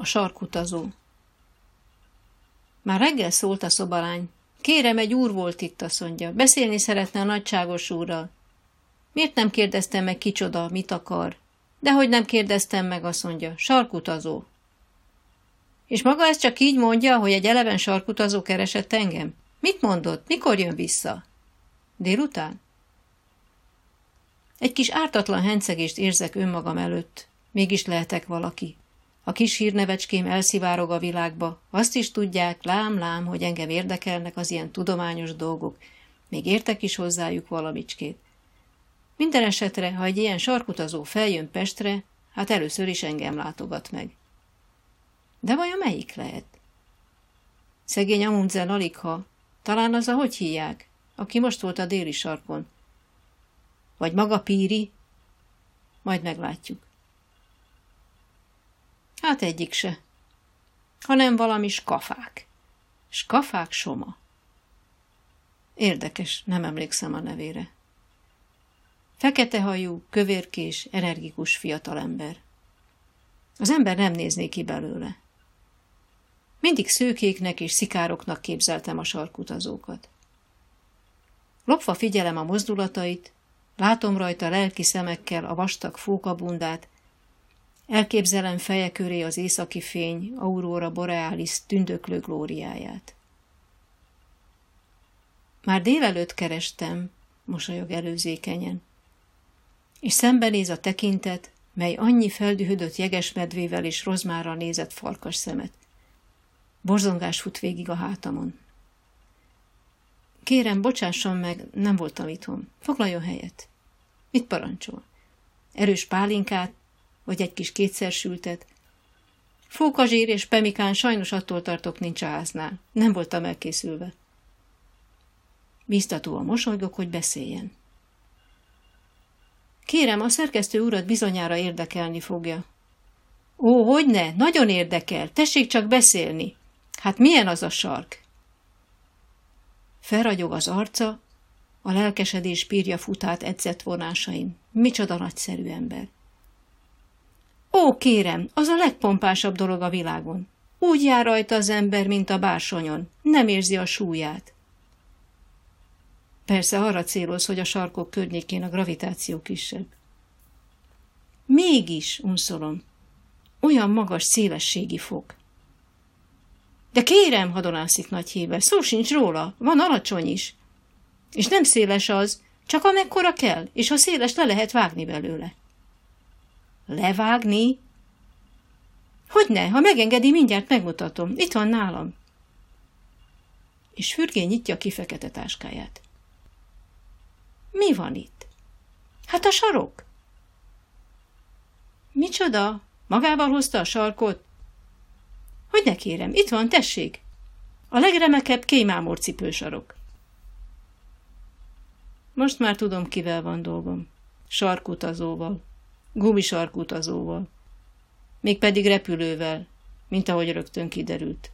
A sarkutazó. Már reggel szólt a szobalány. Kérem, egy úr volt itt, azt mondja. Beszélni szeretne a nagyságos úrral. Miért nem kérdeztem meg kicsoda, mit akar? De hogy nem kérdeztem meg, azt mondja. Sarkutazó. És maga ezt csak így mondja, hogy egy eleven sarkutazó keresett engem? Mit mondott? Mikor jön vissza? Délután? Egy kis ártatlan hencegést érzek önmagam előtt. Mégis lehetek valaki. A kis hírnevecském elszivárog a világba. Azt is tudják, lám-lám, hogy engem érdekelnek az ilyen tudományos dolgok. Még értek is hozzájuk valamicskét. Minden esetre, ha egy ilyen sarkutazó feljön Pestre, hát először is engem látogat meg. De vajon melyik lehet? Szegény Amundsen aligha, talán az a hogy hívják, aki most volt a déli sarkon. Vagy maga Píri? Majd meglátjuk. Hát egyik se, hanem valami skafák. Skafák Soma. Érdekes, nem emlékszem a nevére. Fekete hajú, kövérkés, energikus fiatalember. Az ember nem nézné ki belőle. Mindig szőkéknek és szikároknak képzeltem a sarkutazókat. Lopva figyelem a mozdulatait, látom rajta lelki szemekkel a vastag fókabundát, elképzelem feje köré az északi fény, aurora borealis tündöklő glóriáját. Már délelőtt kerestem, mosolyog előzékenyen, és szembenéz a tekintet, mely annyi feldühödött jegesmedvével és rozmára nézett farkas szemet. Borzongás fut végig a hátamon. Kérem, bocsásson meg, nem voltam itthon. Foglaljon helyet. Mit parancsol? Erős pálinkát, vagy egy kis kétszersültet? Fókazsír és pemikán sajnos attól tartok nincs a háznál. Nem voltam elkészülve. Biztatóan mosolygok, hogy beszéljen. Kérem, a szerkesztő urat bizonyára érdekelni fogja. Ó, hogy ne, nagyon érdekel, tessék csak beszélni. Hát milyen az a sark? Felragyog az arca, a lelkesedés pírja futát edzett vonásain. Micsoda nagyszerű ember. Ó, kérem, az a legpompásabb dolog a világon. Úgy jár rajta az ember, mint a bársonyon. Nem érzi a súlyát. Persze arra céloz, hogy a sarkok környékén a gravitáció kisebb. Mégis, unszolom, olyan magas szélességi fok. De kérem, hadonászik nagy híve, szó sincs róla, van alacsony is. És nem széles az, csak amekkora kell, és ha széles, le lehet vágni belőle. Levágni? Hogy ne, ha megengedi, mindjárt megmutatom. Itt van nálam. És fürgén nyitja ki fekete táskáját. Mi van itt? Hát a sarok. Micsoda? Magával hozta a sarkot? Hogy ne kérem, itt van, tessék! A legremekebb kémámor cipősarok. Most már tudom, kivel van dolgom. Sarkutazóval. Gumisarkutazóval. Mégpedig repülővel, mint ahogy rögtön kiderült.